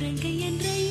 இறங்கை என்றை